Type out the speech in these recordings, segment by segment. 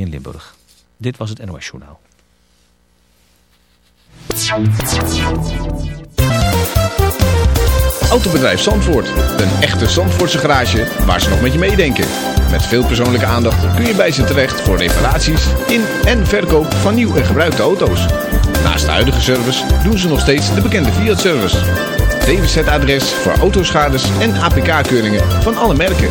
in Limburg. Dit was het NOS Journaal. Autobedrijf Zandvoort. Een echte Zandvoortse garage waar ze nog met je meedenken. Met veel persoonlijke aandacht kun je bij ze terecht voor reparaties in en verkoop van nieuw en gebruikte auto's. Naast de huidige service doen ze nog steeds de bekende Fiat-service. DWZ-adres voor autoschades en APK-keuringen van alle merken.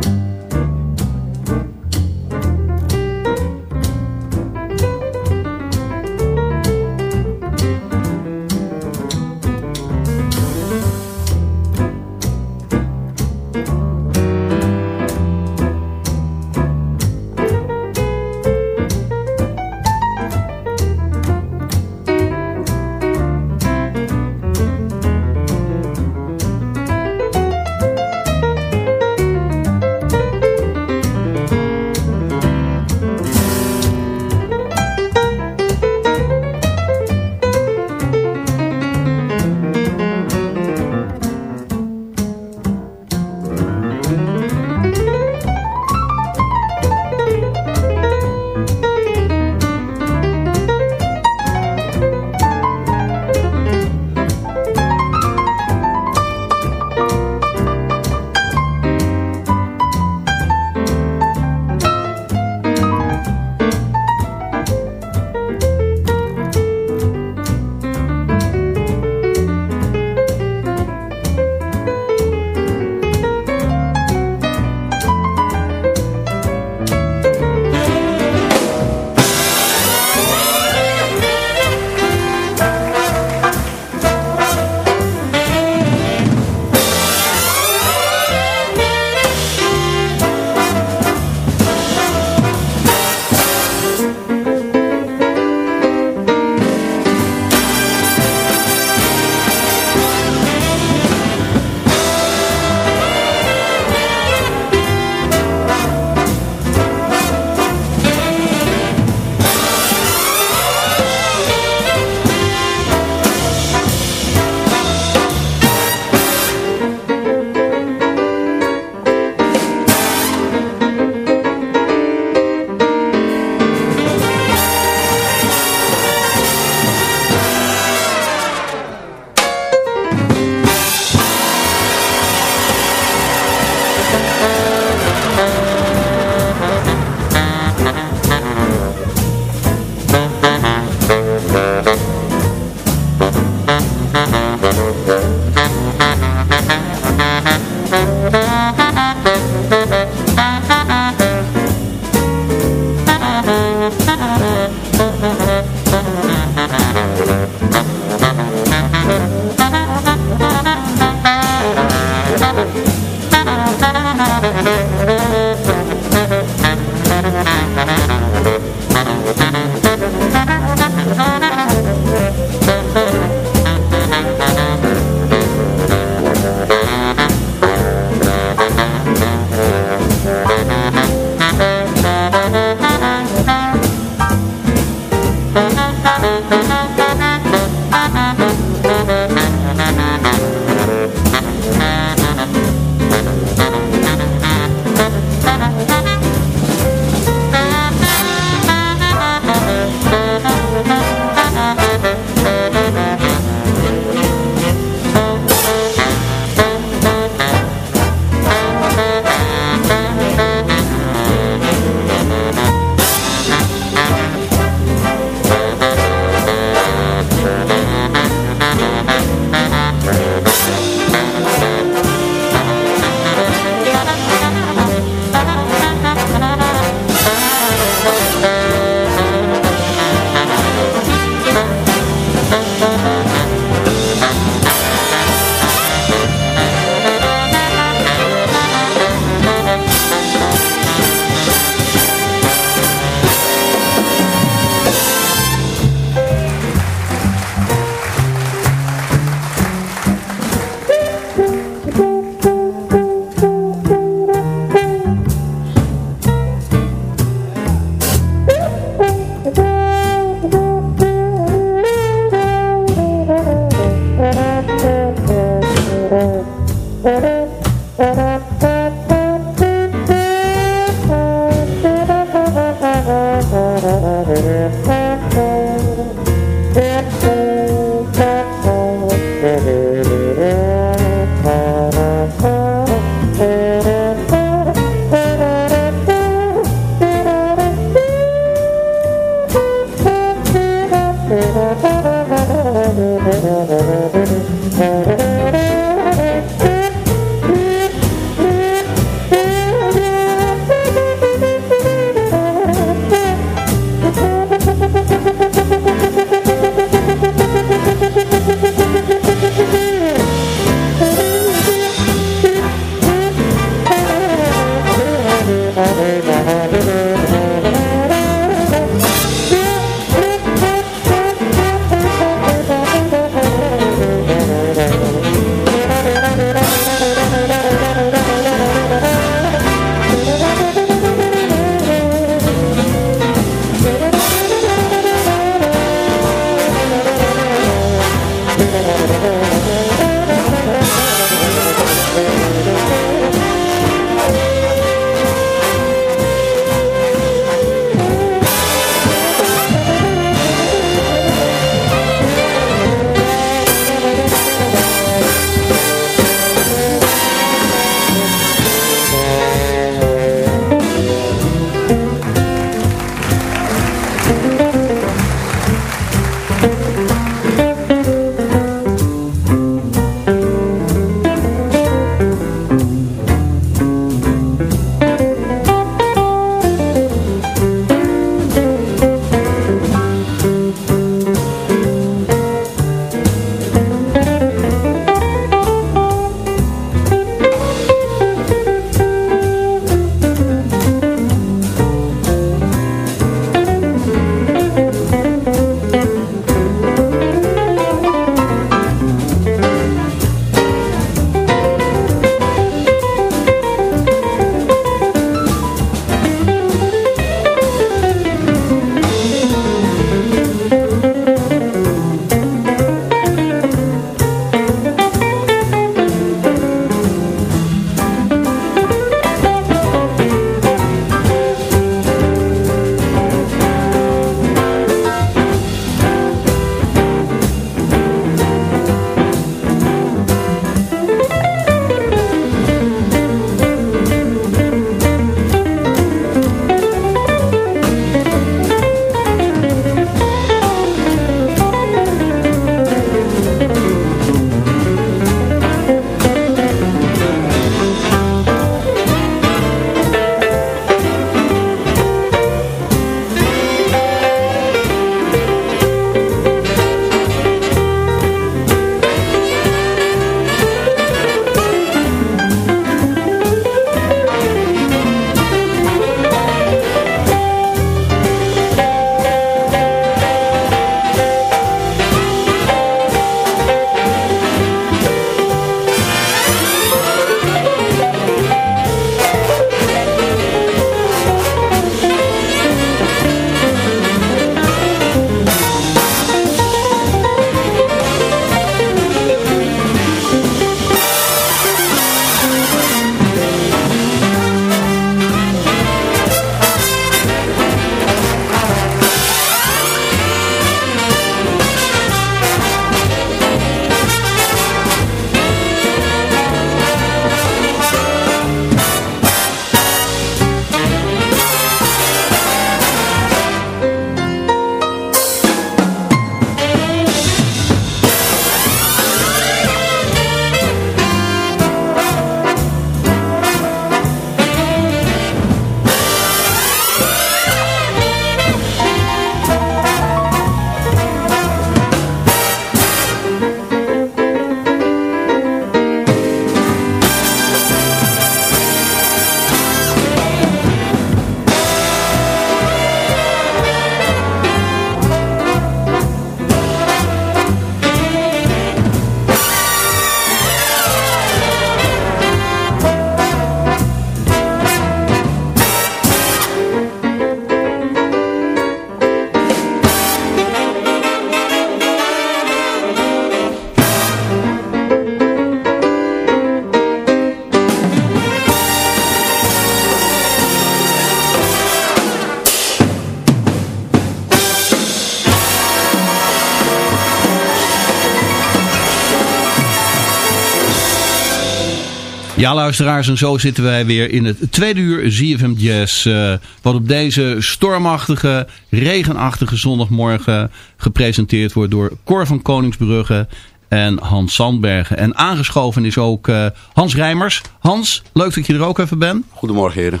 Ja, luisteraars, en zo zitten wij weer in het tweede uur ZFM Jazz. Uh, wat op deze stormachtige, regenachtige zondagmorgen gepresenteerd wordt door Cor van Koningsbrugge en Hans Sandbergen. En aangeschoven is ook uh, Hans Rijmers. Hans, leuk dat je er ook even bent. Goedemorgen heren.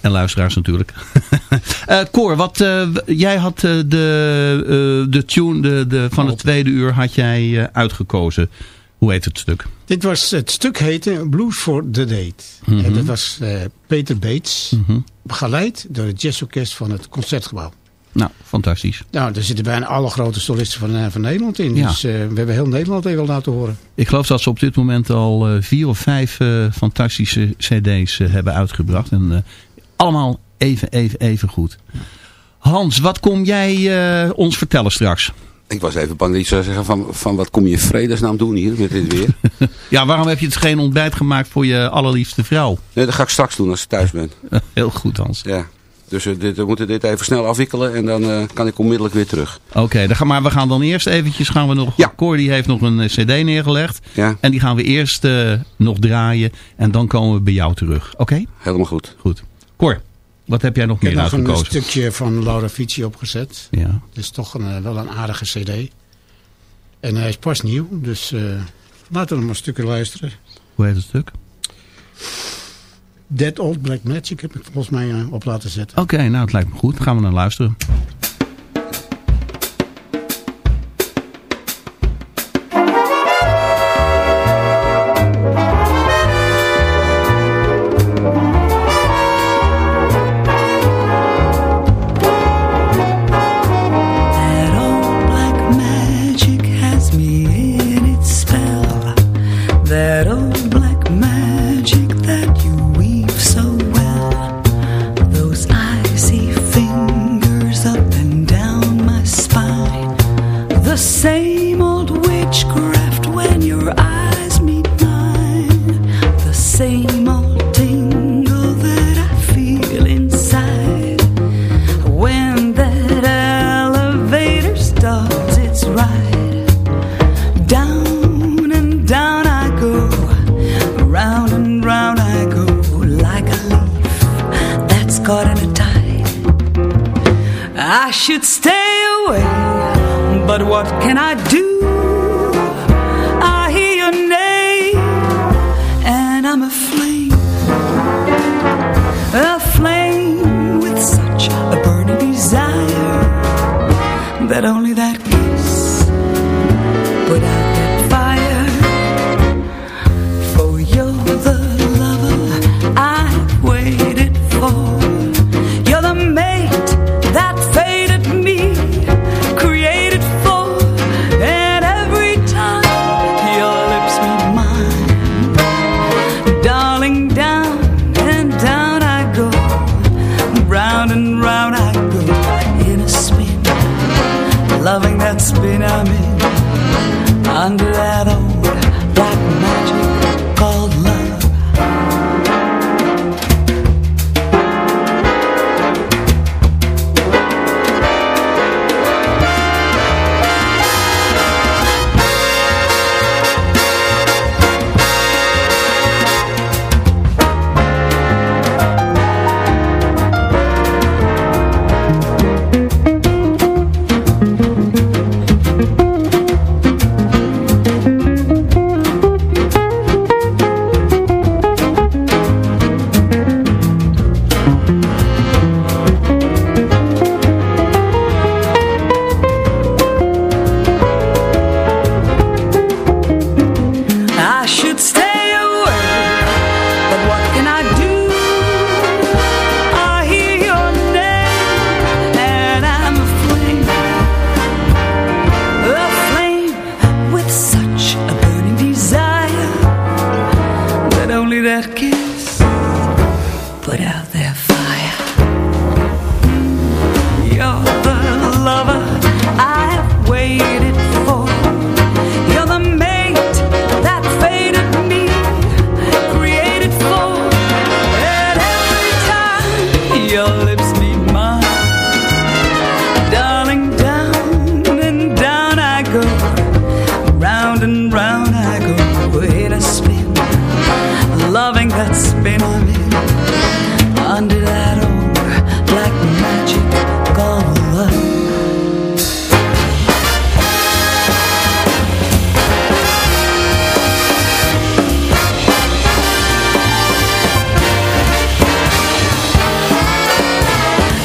En luisteraars natuurlijk. uh, Cor, wat, uh, jij had de, de tune de, de, van het tweede uur had jij uitgekozen. Hoe heet het stuk? Dit was, het stuk heette Blues for the Date. Mm -hmm. En dat was Peter Bates, mm -hmm. begeleid door het jazzorkest van het Concertgebouw. Nou, fantastisch. Nou, daar zitten bijna alle grote solisten van, van Nederland in. Ja. Dus we hebben heel Nederland even laten horen. Ik geloof dat ze op dit moment al vier of vijf fantastische cd's hebben uitgebracht. En allemaal even, even, even goed. Hans, wat kom jij ons vertellen straks? Ik was even bang dat je zou zeggen van, van wat kom je in vredesnaam doen hier met dit weer? ja, waarom heb je het geen ontbijt gemaakt voor je allerliefste vrouw? Nee, dat ga ik straks doen als ik thuis ben. Heel goed Hans. Ja. Dus uh, dit, we moeten dit even snel afwikkelen en dan uh, kan ik onmiddellijk weer terug. Oké, okay, maar we gaan dan eerst eventjes, gaan we nog, ja. Cor die heeft nog een cd neergelegd. Ja. En die gaan we eerst uh, nog draaien en dan komen we bij jou terug. Oké? Okay? Helemaal goed. Goed. Cor, wat heb jij nog meer uitgekozen? Ik heb nog een stukje van Laura Fici opgezet. Ja. Het is toch een, wel een aardige cd. En hij is pas nieuw, dus uh, laten we hem een stukje luisteren. Hoe heet het stuk? Dead Old Black Magic heb ik volgens mij uh, op laten zetten. Oké, okay, nou het lijkt me goed. Gaan we naar luisteren.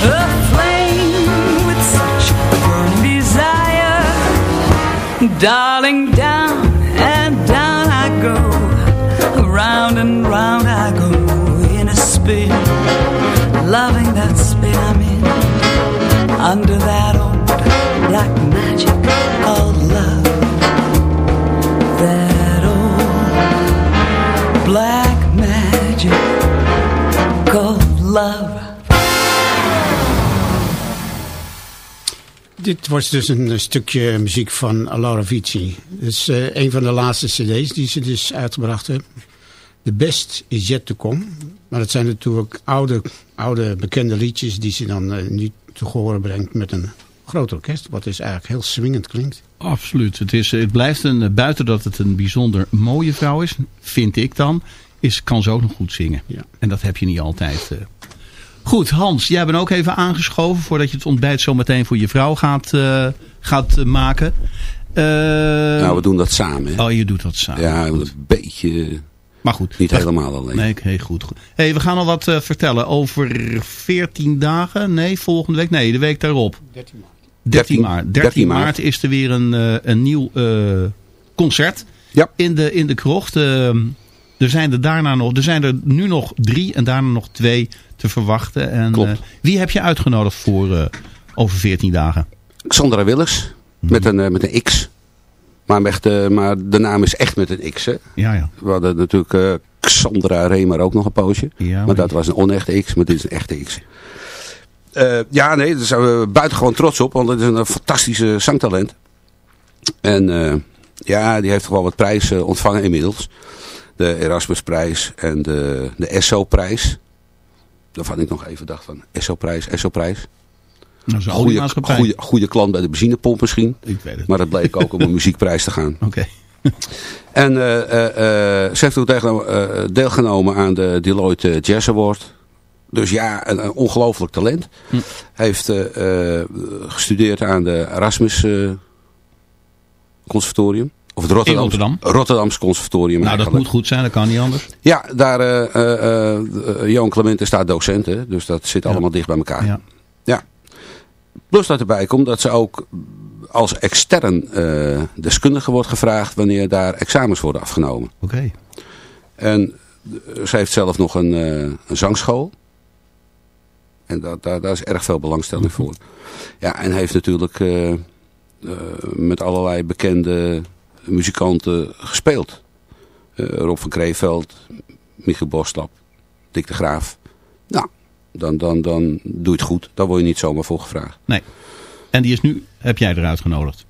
aflame with such burning desire. Darling, down and down I go, round and round I go in a spin, loving that spin I'm in, under that. Dit was dus een stukje muziek van Laura Vici. Dat is eh, een van de laatste cd's die ze dus uitgebracht hebben. The Best is Yet to Come. Maar dat zijn natuurlijk oude, oude bekende liedjes die ze dan eh, nu te horen brengt met een groot orkest. Wat dus eigenlijk heel swingend klinkt. Absoluut. Het, is, het blijft een, eh, buiten dat het een bijzonder mooie vrouw is, vind ik dan, is, kan ze ook nog goed zingen. Ja. En dat heb je niet altijd. Goed, Hans, jij bent ook even aangeschoven voordat je het ontbijt zo meteen voor je vrouw gaat, eh, gaat eh, maken. Eh, Nou, we doen dat samen. hè. oh, je doet dat samen. Ja, een beetje, Maar goed. niet helemaal alleen. Nee, oké, goed. goed. Hey, we gaan al wat eh, vertellen over 14 dagen. Nee, volgende week. Nee, de week daarop. 13 13 maart. 13, 13 maart. maart is er weer een, eh, een nieuw eh, concert Ja. in, de, in de krocht. Er zijn er daarna nog, er zijn er nu nog drie en daarna nog twee te verwachten. En, Klopt. eh, wie heb je uitgenodigd voor eh, over 14 dagen? Sandra Willers, met, een, eh, met een X. Maar, echt, maar de naam is echt met een X. Hè. Ja, ja. We hadden natuurlijk Xandra Remer ook nog een poosje. Ja, maar maar dat was een onechte X, maar dit is een echte X. Ja, nee, daar zijn we buitengewoon trots op. Want het is een fantastische zangtalent. En ja, die heeft toch wel wat prijzen ontvangen inmiddels. De Erasmusprijs en de, de ESSO-prijs. Daarvan ik nog even dacht van ESSO-prijs, ESSO-prijs. Goede, klant bij de benzinepomp misschien. Ik weet het. Maar dat bleek ook om een muziekprijs te gaan. Oké. En eh, eh, eh, ze heeft ook deelgenomen aan de Deloitte Jazz Award. Dus ja, een, een ongelooflijk talent. Hm. Heeft gestudeerd aan de Erasmus Conservatorium. Of het Rotterdams, Rotterdam. Rotterdams Conservatorium Nou, dat moet goed zijn. Dat kan niet anders. Ja, daar, eh eh, eh, Johan Clement is daar docent. Hè, dus dat zit Ja. allemaal dicht bij elkaar. Ja. Ja. Plus dat erbij komt dat ze ook als extern deskundige wordt gevraagd wanneer daar examens worden afgenomen. Oké. En ze heeft zelf nog een, een zangschool. En dat, daar, daar is erg veel belangstelling voor. Ja, en heeft natuurlijk met allerlei bekende muzikanten gespeeld. Eh, Rob van Kreeveld, Michiel Boslap, Dick de Graaf. Nou, dan, dan, dan doe je het goed. Daar word je niet zomaar voor gevraagd. Nee. En die is nu, heb jij eruit genodigd?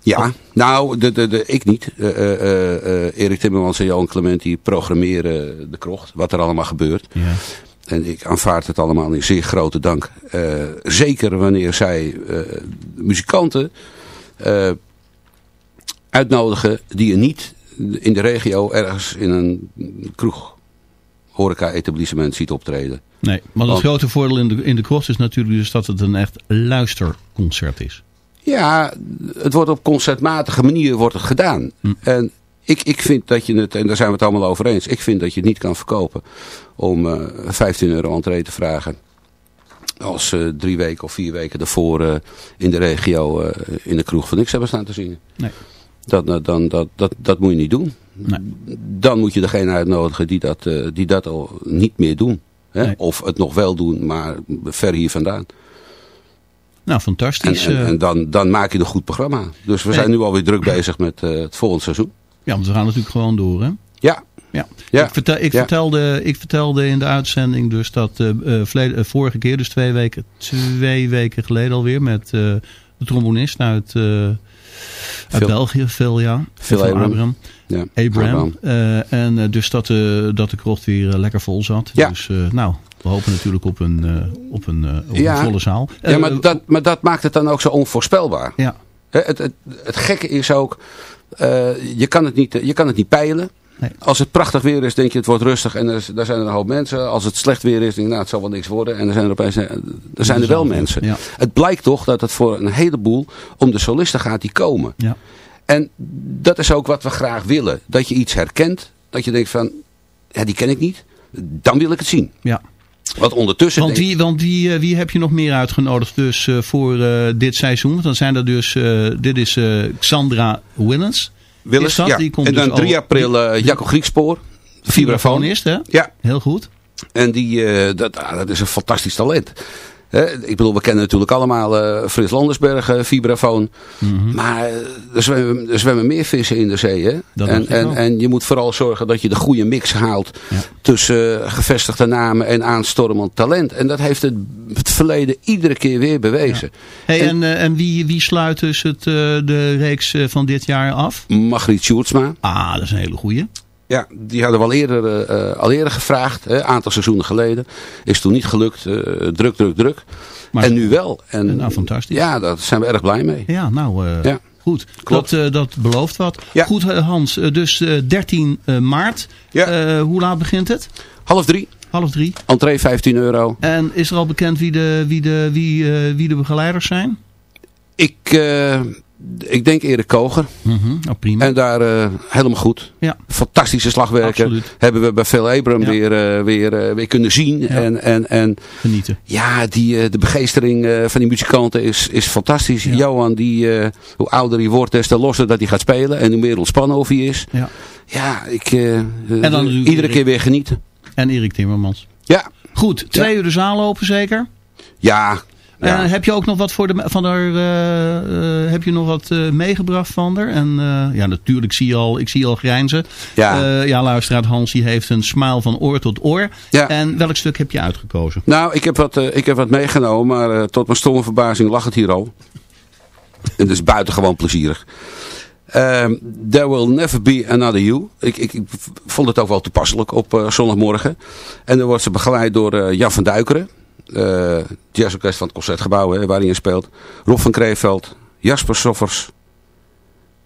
Ja, nou, de, de, de, ik niet. Eh, Erik Timmermans en Johan Clement die programmeren de krocht. Wat er allemaal gebeurt. Ja. En ik aanvaard het allemaal in zeer grote dank. Zeker wanneer zij muzikanten uitnodigen die je niet in de regio ergens in een kroeg, horeca-etablissement ziet optreden. Nee, maar het grote voordeel in de, in de krocht is natuurlijk dus dat het een echt luisterconcert is. Ja, het wordt op concertmatige manier wordt het gedaan. Hm. En ik, ik vind dat je het, en daar zijn we het allemaal over eens, ik vind dat je het niet kan verkopen om eh 15 euro entree te vragen. Als eh, drie weken of vier weken daarvoor eh, in de regio eh, in de kroeg van niks hebben staan te zingen. Nee. Dat, dat, dan, dat, dat, dat moet je niet doen. Nee. Dan moet je degene uitnodigen die dat, eh, die dat al niet meer doen. Hè? Nee. Of het nog wel doen, maar ver hier vandaan. Nou, fantastisch. en, eh. en dan, dan maak je een goed programma. Dus we zijn nu alweer druk bezig met eh, het volgende seizoen. ja, want we gaan natuurlijk gewoon door, hè? Ja, Ja. Ja. Ik, vertel, ik, Ja. vertelde, ik vertelde in de uitzending dus dat verleden- vorige keer, dus twee weken, twee weken geleden alweer, met de trombonist uit, België, Phil, ja. Phil Abraham. ja. Abraham. Eh, en eh, dus dat, eh, dat de krocht weer lekker vol zat. Ja. Dus nou, we hopen natuurlijk op een, op een, op Ja. een volle zaal. ja maar, dat, maar dat maakt het dan ook zo onvoorspelbaar. ja. Het, het, het gekke is ook, je, kan het niet, je kan het niet peilen. Nee. Als het prachtig weer is, denk je het wordt rustig en er, daar zijn er een hoop mensen. Als het slecht weer is, denk je nou het zal wel niks worden. En er zijn er opeens er zijn er wel mensen. Ja. Het blijkt toch dat het voor een heleboel om de solisten gaat die komen. Ja. En dat is ook wat we graag willen. Dat je iets herkent. Dat je denkt van, ja, die ken ik niet. Dan wil ik het zien. Ja. Wat ondertussen... Want, wie, want wie, eh, wie heb je nog meer uitgenodigd dus, eh, voor eh, dit seizoen? Dan zijn er dus, dit is eh, Xandra Willens. Willis, dat? ja. Die komt en dan dus 3 al- april eh Jacco Griekspoor. Vibrafonist, hè? Ja, Heel goed. en die, eh, dat, ah, dat is een fantastisch talent. Hè, ik bedoel, we kennen natuurlijk allemaal eh, Frits Landersberg, eh, vibrafoon. Mhm. Maar eh, er, zwemmen, er zwemmen meer vissen in de zee. Hè? En, ik en, en je moet vooral zorgen dat je de goede mix haalt Ja. tussen gevestigde namen en aanstormend talent. En dat heeft het, het verleden iedere keer weer bewezen. Hey, En- en en wie, wie sluit dus het, de reeks van dit jaar af? Margriet Sjoerdsma. Ah, dat is een hele goeie. Ja, die hadden we al eerder, eh, al eerder gevraagd, een aantal seizoenen geleden. Is toen niet gelukt, eh, druk, druk, druk. Maar- en nu wel. En, Nou, fantastisch. Ja, daar zijn we erg blij mee. Ja, nou, eh, Ja. goed. Klopt. Dat, dat belooft wat. Ja. Goed, Hans. dus eh, 13 eh, maart. Ja. Hoe laat begint het? Half drie, Half drie. entree 15 euro. En is er al bekend wie de, wie de, wie, wie de begeleiders zijn? Ik, ik denk Erik Koger. Mhm, nou, prima. En daar eh, helemaal goed. Ja. Fantastische slagwerker. Absoluut. Hebben we bij Phil Abram Ja. weer, eh, weer, eh, weer kunnen zien. Ja. En, en, en Genieten. ja, die, de begeestering van die muzikanten is, is fantastisch. Johan, die, hoe ouder hij wordt, des te losser dat hij gaat spelen. En hoe meer ontspannen of hij is. Ja. Ja, ik, eh, dan iedere Erik. keer weer genieten. En Erik Timmermans. Ja, Goed, twee uur de zaal open zeker. ja. Ja. Eh, heb je ook nog wat voor de, van haar, eh, eh, heb je nog wat meegebracht van haar? En ja, natuurlijk zie je al, ik zie al grijnzen. Ja. Ja, luisteraar Hans, die heeft een smile van oor tot oor. Ja. En welk stuk heb je uitgekozen? Nou, ik heb wat, ik heb wat meegenomen, maar tot mijn stomme verbazing lag het hier al. En is buitengewoon plezierig. Ehm, There Will Never Be Another You. Ik, ik, ik vond het ook wel toepasselijk op zondagmorgen. En dan wordt ze begeleid door Jan van Duikeren. Eh jazzorkest van het Concertgebouw, hè, waar hij in speelt. Rob van Kreeveld. Jasper Soffers.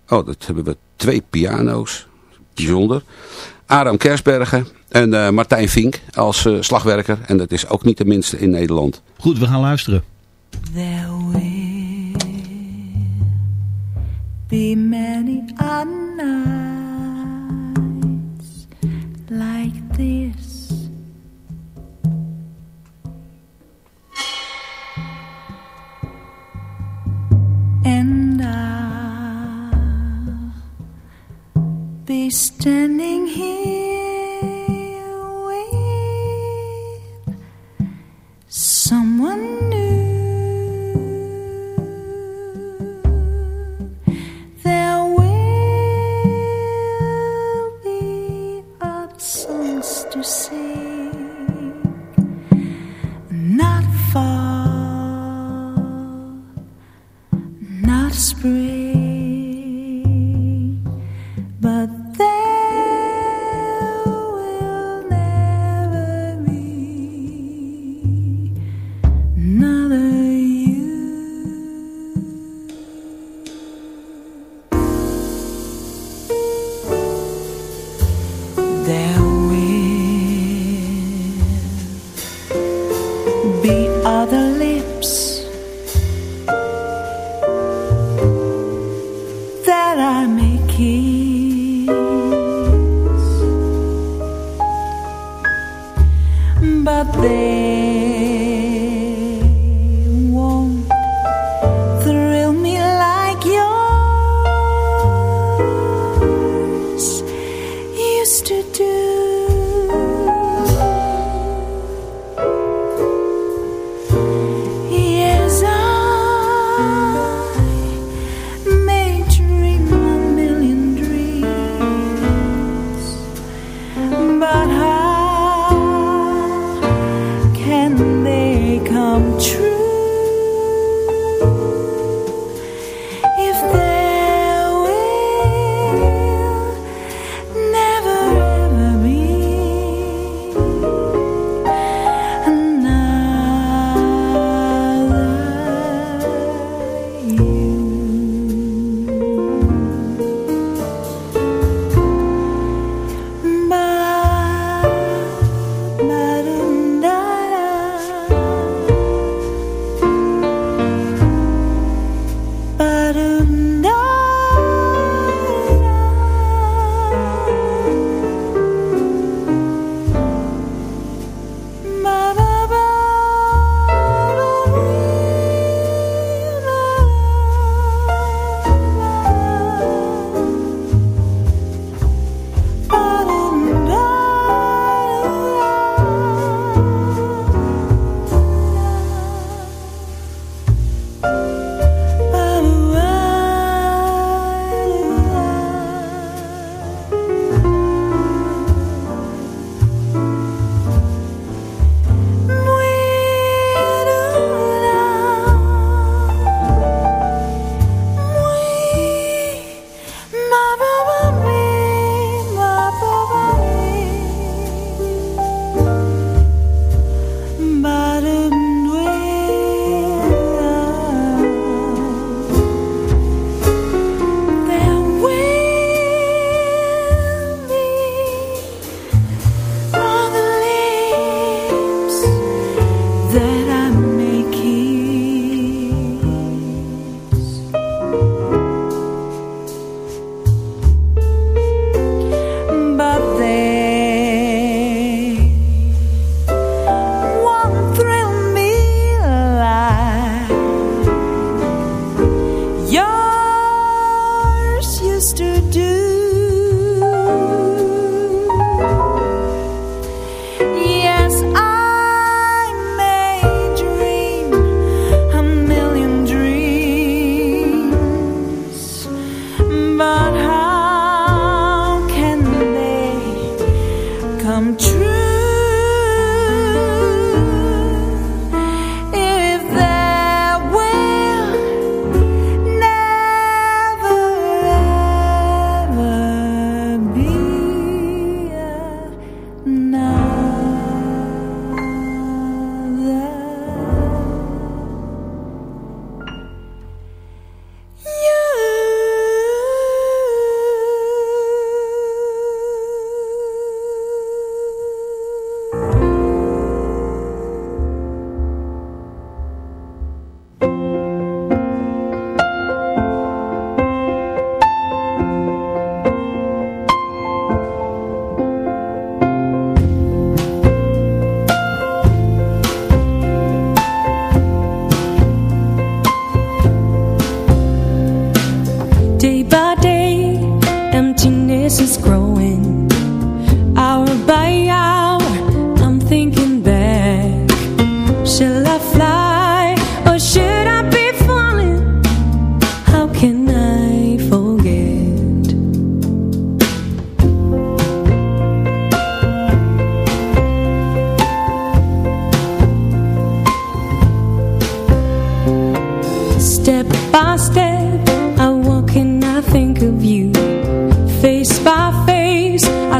Oh, dat hebben we twee piano's. Bijzonder. Aram Kersbergen. En eh, Martijn Vink als eh, slagwerker. En dat is ook niet de minste in Nederland. Goed, we gaan luisteren. There will be many nights like this. Standing here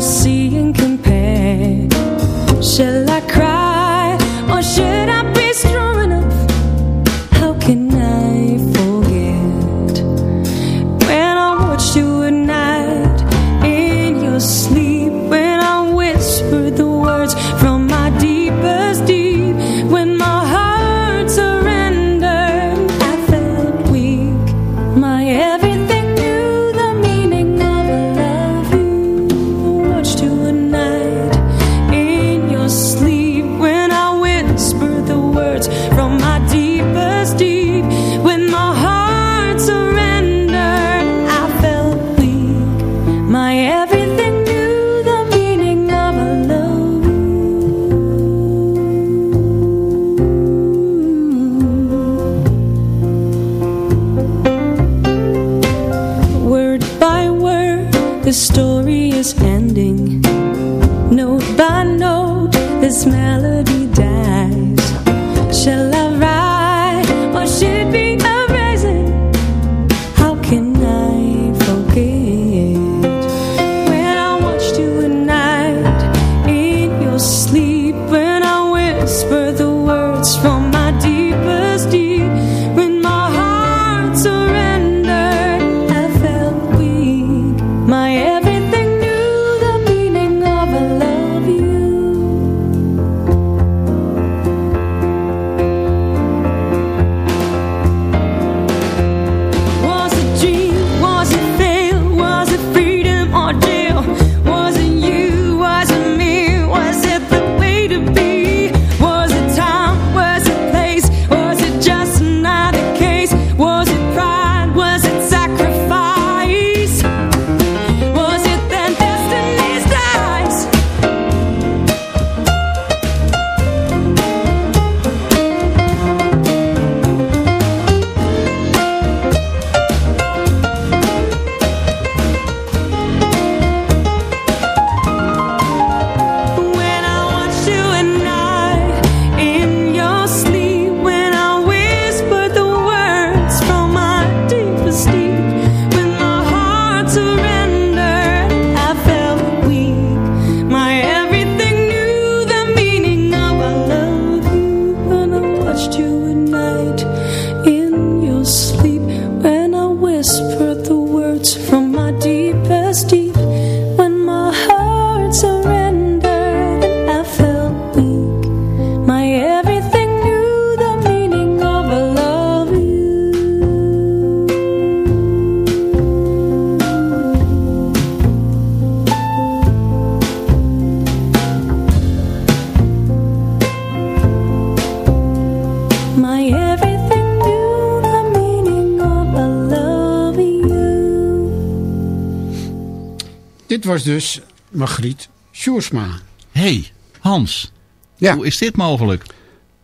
See and compare? Shall I cry? Maar hey, Hans. Ja. Hoe is dit mogelijk?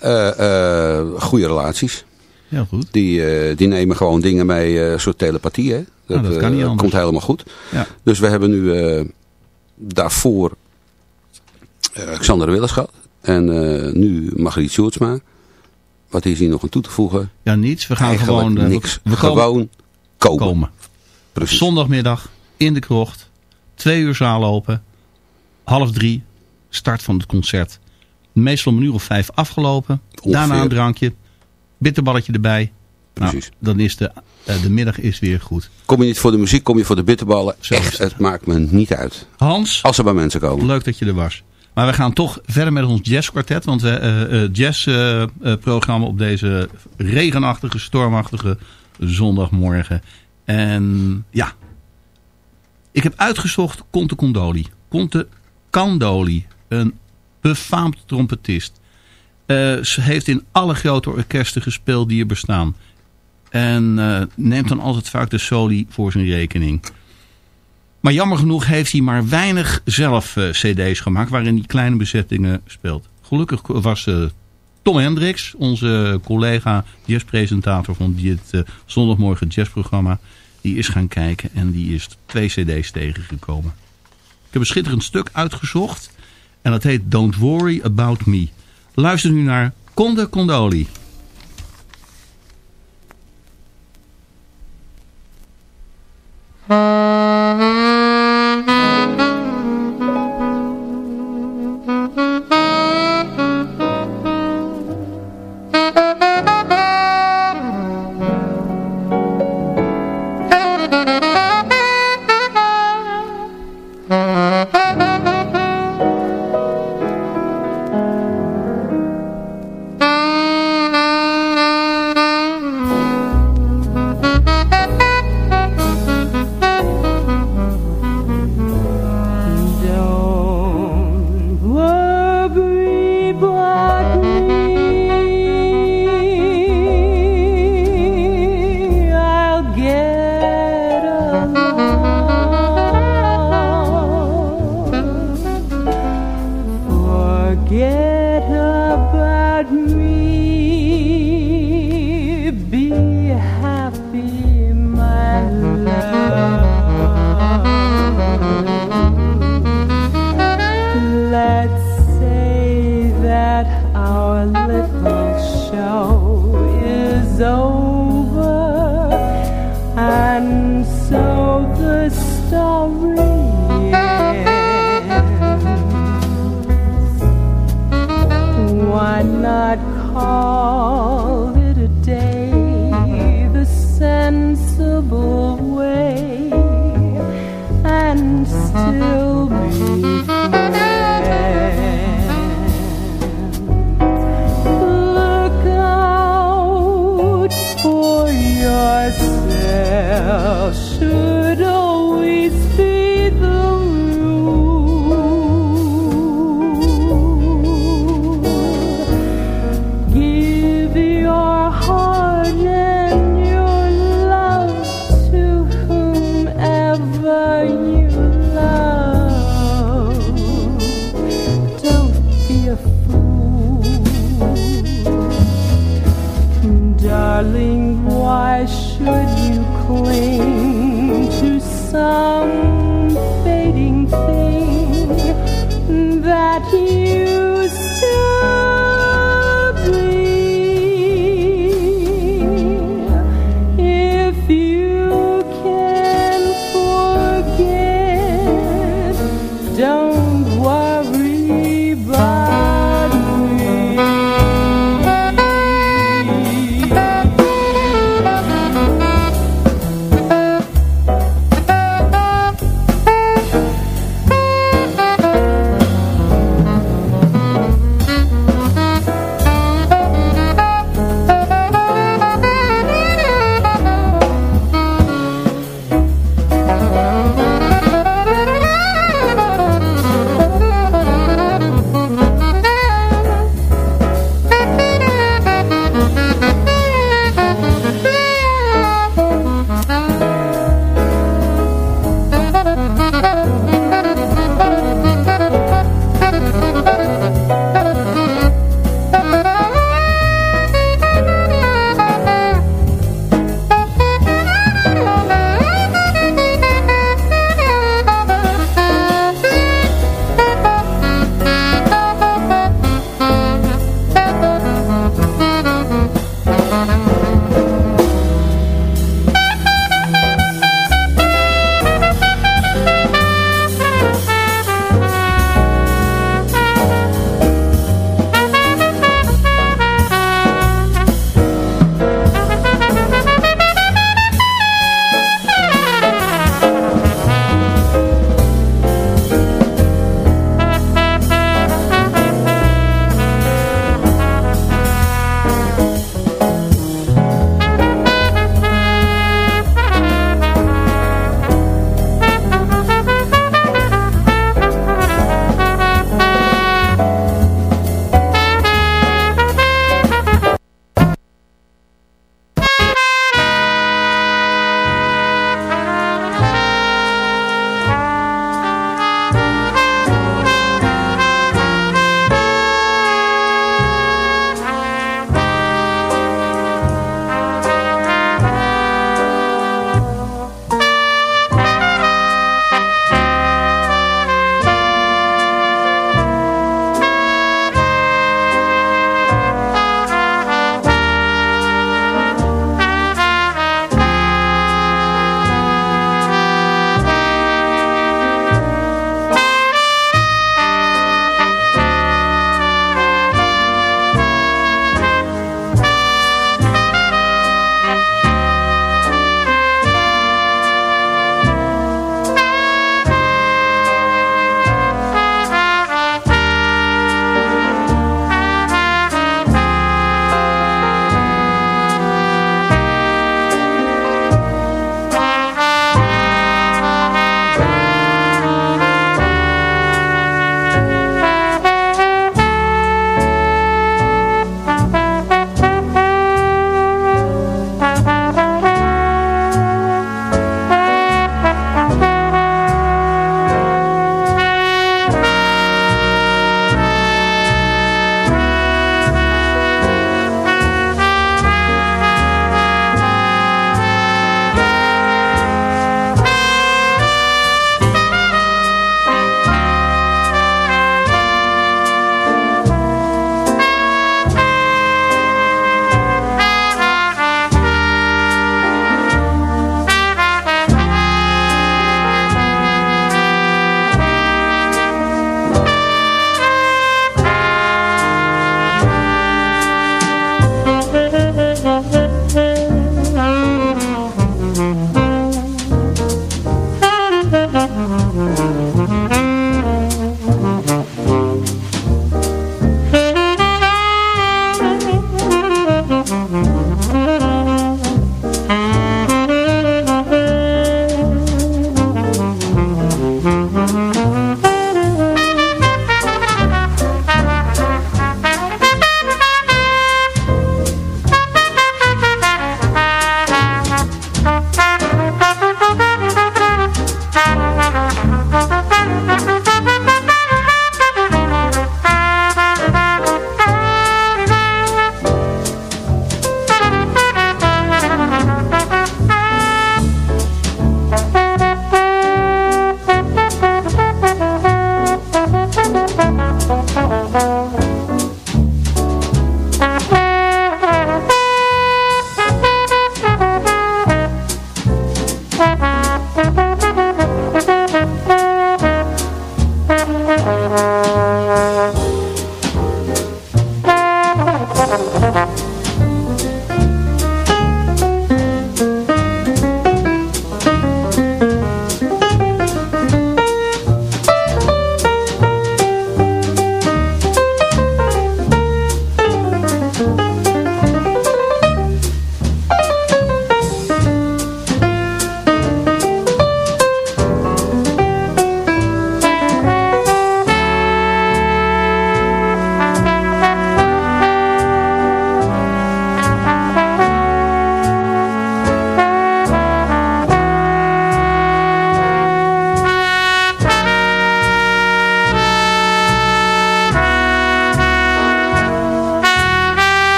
Eh, eh, goede relaties. Heel goed. Die, eh, die nemen gewoon dingen mee, een soort telepathie. Hè? Dat, nou, kan niet anders. komt helemaal goed. Ja. Dus we hebben nu daarvoor Alexander Willenschat. En nu Margriet Sjoerdsma. Wat is hier nog aan toe te voegen? Ja, niets. We gaan gewoon... We, komen. gewoon komen. Zondagmiddag in de krocht. Twee uur zaal lopen. Half drie. Start van het concert. Meestal om een uur of vijf afgelopen. Ongeveer. Daarna een drankje. Bitterballetje erbij. Nou, Precies. dan is de, eh, de middag is weer goed. Kom je niet voor de muziek, kom je voor de bitterballen. Zo Echt, het. maakt me niet uit. Hans, Als er bij mensen komen. leuk dat je er was. Maar we gaan toch verder met ons jazzkwartet. Want we eh, jazzprogramma op deze regenachtige, stormachtige zondagmorgen. En ja, ik heb uitgezocht Conte Condoli. Conte Candoli, een befaamd trompetist. Eh, ze heeft in alle grote orkesten gespeeld die er bestaan. En eh, neemt dan altijd vaak de soli voor zijn rekening. Maar jammer genoeg heeft hij maar weinig zelf eh, cd's gemaakt waarin hij kleine bezettingen speelt. Gelukkig was Tom Hendricks, onze collega jazzpresentator van dit zondagmorgen jazzprogramma. Die is gaan kijken en die is twee cd's tegengekomen. Ik heb een schitterend stuk uitgezocht en dat heet Don't Worry About Me. Luister nu naar Conde Condoli. Don't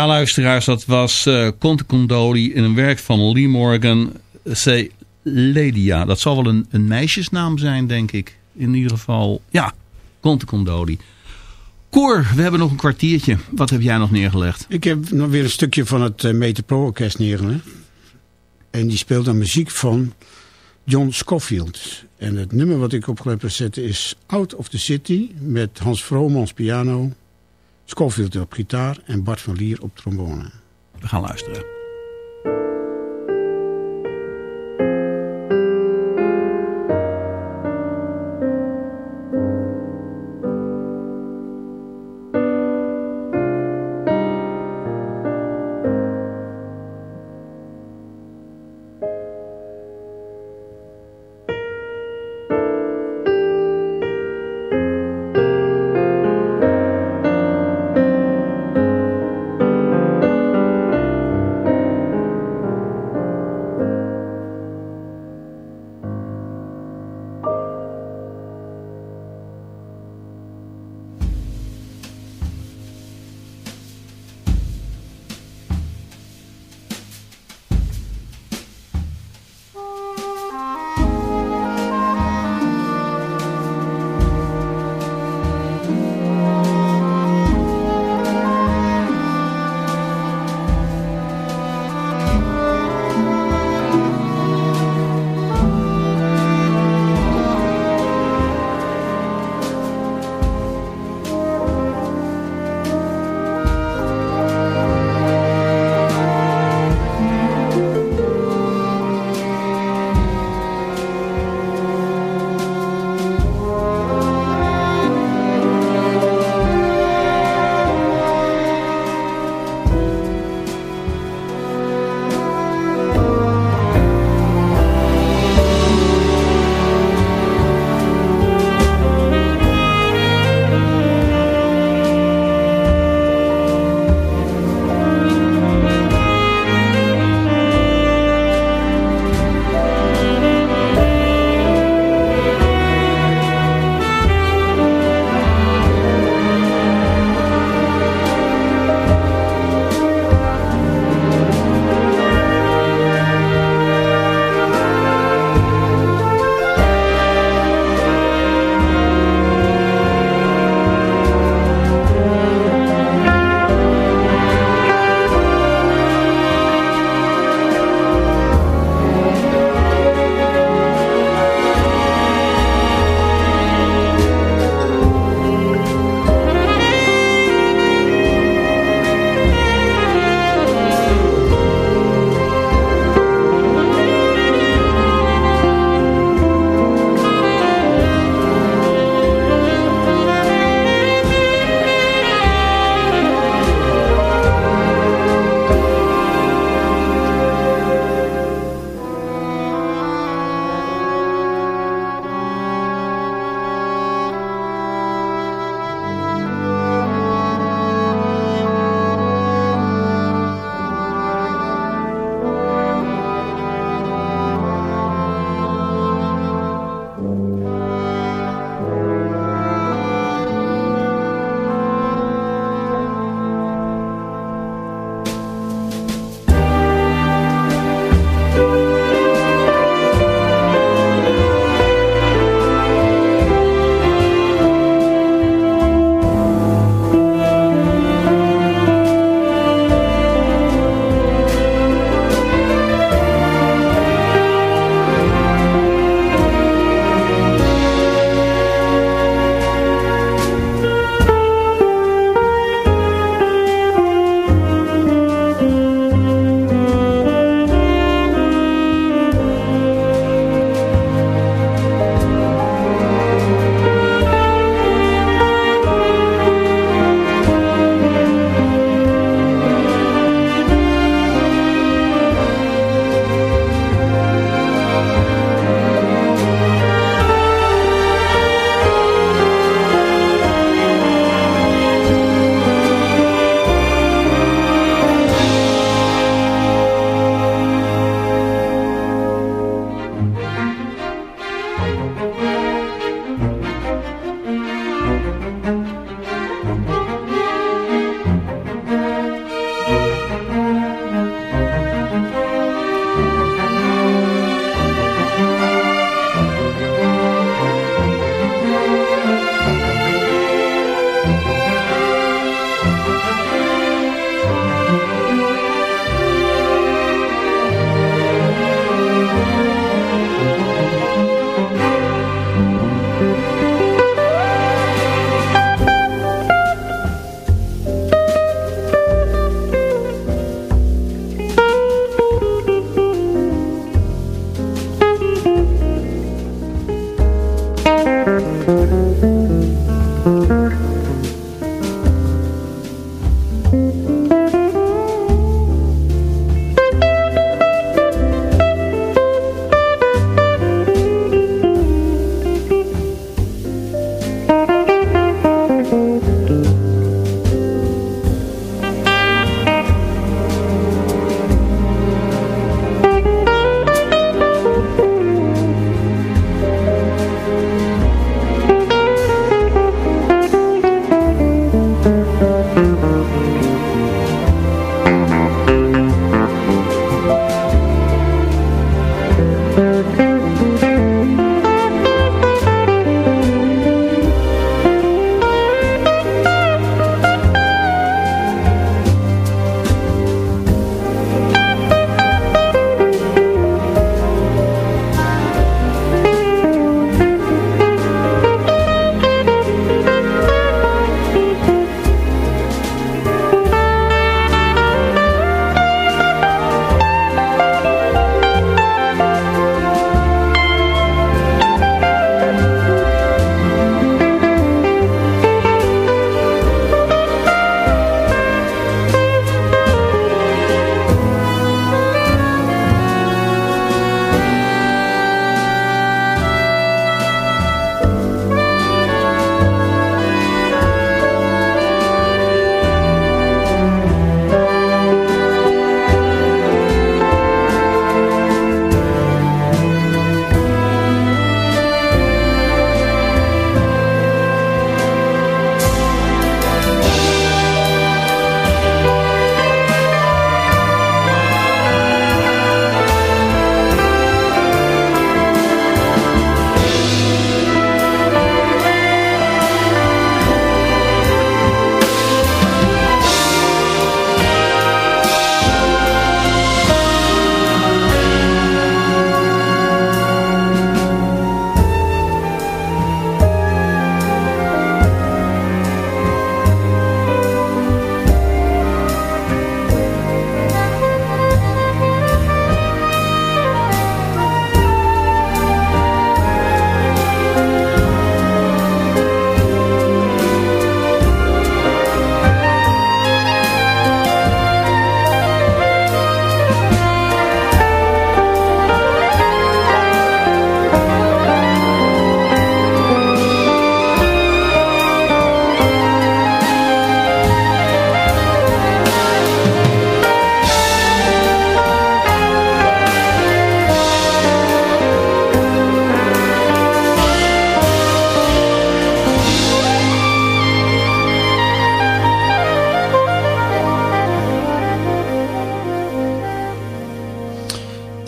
Ja, luisteraars, dat was uh, Conte Condoli in een werk van Lee Morgan, C. Ledia. Dat zal wel een, een meisjesnaam zijn, denk ik. In ieder geval, ja, Conte Condoli. Cor, we hebben nog een kwartiertje. Wat heb jij nog neergelegd? Ik heb nog weer een stukje van het uh, Orkest neergelegd. En die speelt dan muziek van John Scofield. En het nummer wat ik opgelegd heb zetten is Out of the City met Hans Vromans piano... Scofield op gitaar en Bart van Lier op trombone. We gaan luisteren.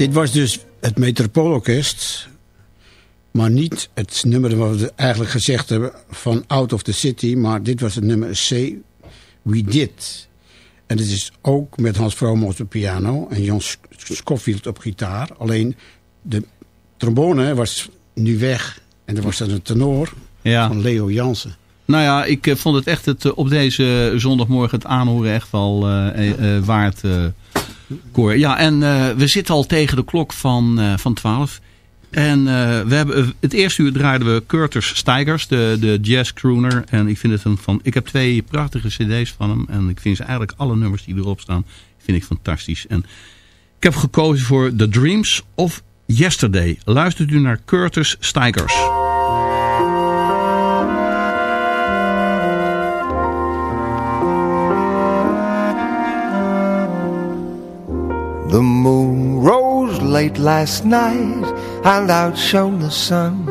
Dit was dus het Metropoolorkest. Maar niet het nummer wat we eigenlijk gezegd hebben van Out of the City. Maar dit was het nummer C We Did. En het is ook met Hans Vromos op piano en Jan Scofield op gitaar. Alleen de trombone was nu weg. En er was dan een tenor Ja. van Leo Jansen. Nou ja, ik eh, vond het echt het, eh, op deze zondagmorgen het aanhoren echt wel eh, waard, Ja, en eh, we zitten al tegen de klok van, eh, van 12. En eh, we hebben, het eerste uur draaiden we Curtis Stigers, de, de jazz crooner. En ik vind het een van. Ik heb twee prachtige cd's van hem. En ik vind ze eigenlijk alle nummers die erop staan, vind ik fantastisch. En ik heb gekozen voor The Dreams of Yesterday. Luistert u naar Curtis Stigers. The moon rose late last night and outshone the sun,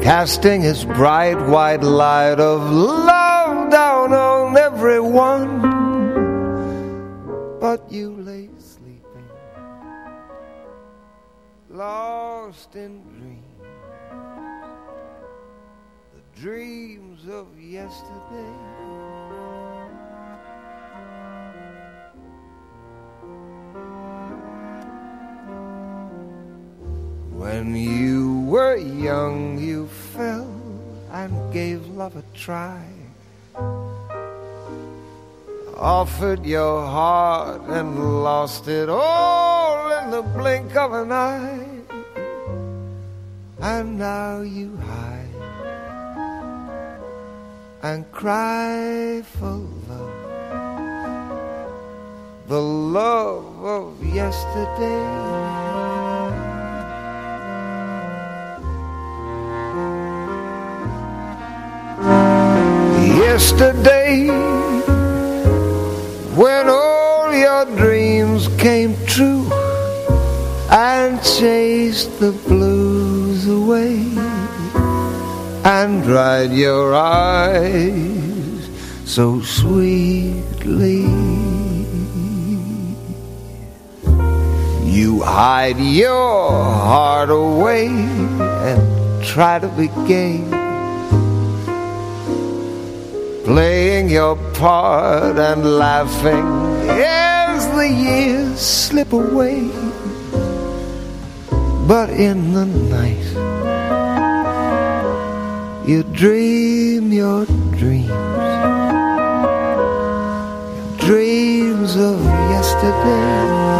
casting its bright white light of love down on everyone. But you lay sleeping, lost in dreams. The dreams of yesterday. When you were young, you fell and gave love a try. Offered your heart and lost it all in the blink of an eye. And now you hide and cry for love. The love of yesterday. Yesterday when all your dreams came true and chased the blues away and dried your eyes so sweetly. You hide your heart away and try to be gay playing your part and laughing as the years slip away. But in the night, you dream your dreams, dreams of yesterday.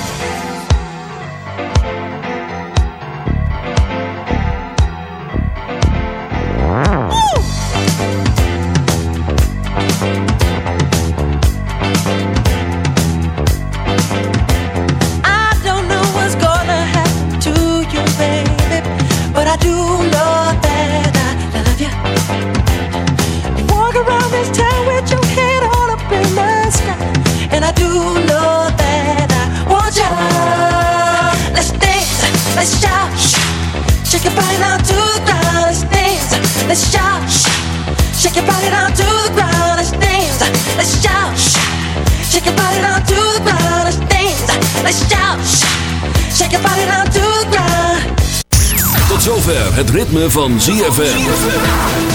Het ritme van ZFM.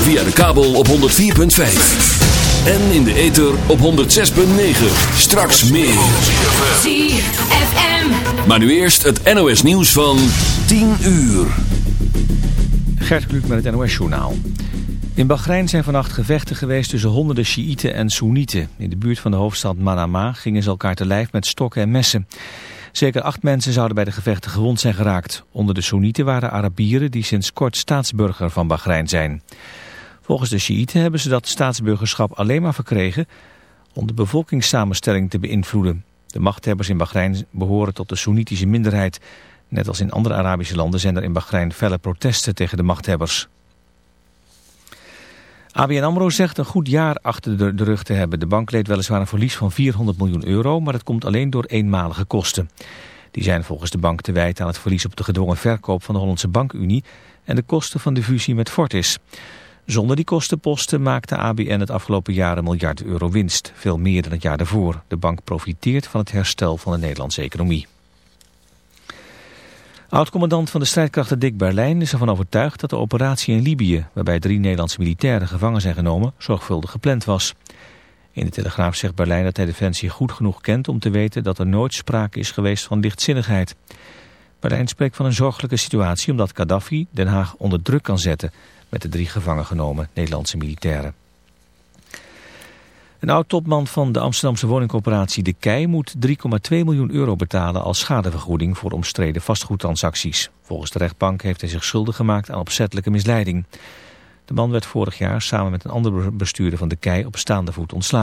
Via de kabel op 104.5. En in de ether op 106.9. Straks meer. ZFM. Maar nu eerst het NOS nieuws van 10 uur. Gert Kluk met het NOS journaal. In Bahrein zijn vannacht gevechten geweest tussen honderden Sjiïten en Soenieten. In de buurt van de hoofdstad Manama gingen ze elkaar te lijf met stokken en messen. Zeker acht mensen zouden bij de gevechten gewond zijn geraakt. Onder de Soenieten waren Arabieren die sinds kort staatsburger van Bahrein zijn. Volgens de Shiiten hebben ze dat staatsburgerschap alleen maar verkregen om de bevolkingssamenstelling te beïnvloeden. De machthebbers in Bahrein behoren tot de Soenitische minderheid. Net als in andere Arabische landen zijn er in Bahrein felle protesten tegen de machthebbers. ABN AMRO zegt een goed jaar achter de, rug te hebben. De bank leed weliswaar een verlies van 400 miljoen euro, maar dat komt alleen door eenmalige kosten. Die zijn volgens de bank te wijten aan het verlies op de gedwongen verkoop van de Hollandse Bankunie en de kosten van de fusie met Fortis. Zonder die kostenposten maakte ABN het afgelopen jaar een miljard euro winst. Veel meer dan het jaar daarvoor. De bank profiteert van het herstel van de Nederlandse economie. Oud-commandant van de strijdkrachten Dick Berlijn is ervan overtuigd dat de operatie in Libië, waarbij drie Nederlandse militairen gevangen zijn genomen, zorgvuldig gepland was. In de Telegraaf zegt Berlijn dat hij Defensie goed genoeg kent om te weten dat er nooit sprake is geweest van lichtzinnigheid. Berlijn spreekt van een zorgelijke situatie omdat Gaddafi Den Haag onder druk kan zetten met de drie gevangen genomen Nederlandse militairen. Een oud-topman van de Amsterdamse woningcorporatie De Kei moet 3,2 miljoen euro betalen als schadevergoeding voor omstreden vastgoedtransacties. Volgens de rechtbank heeft hij zich schuldig gemaakt aan opzettelijke misleiding. De man werd vorig jaar samen met een andere bestuurder van De Kei op staande voet ontslagen.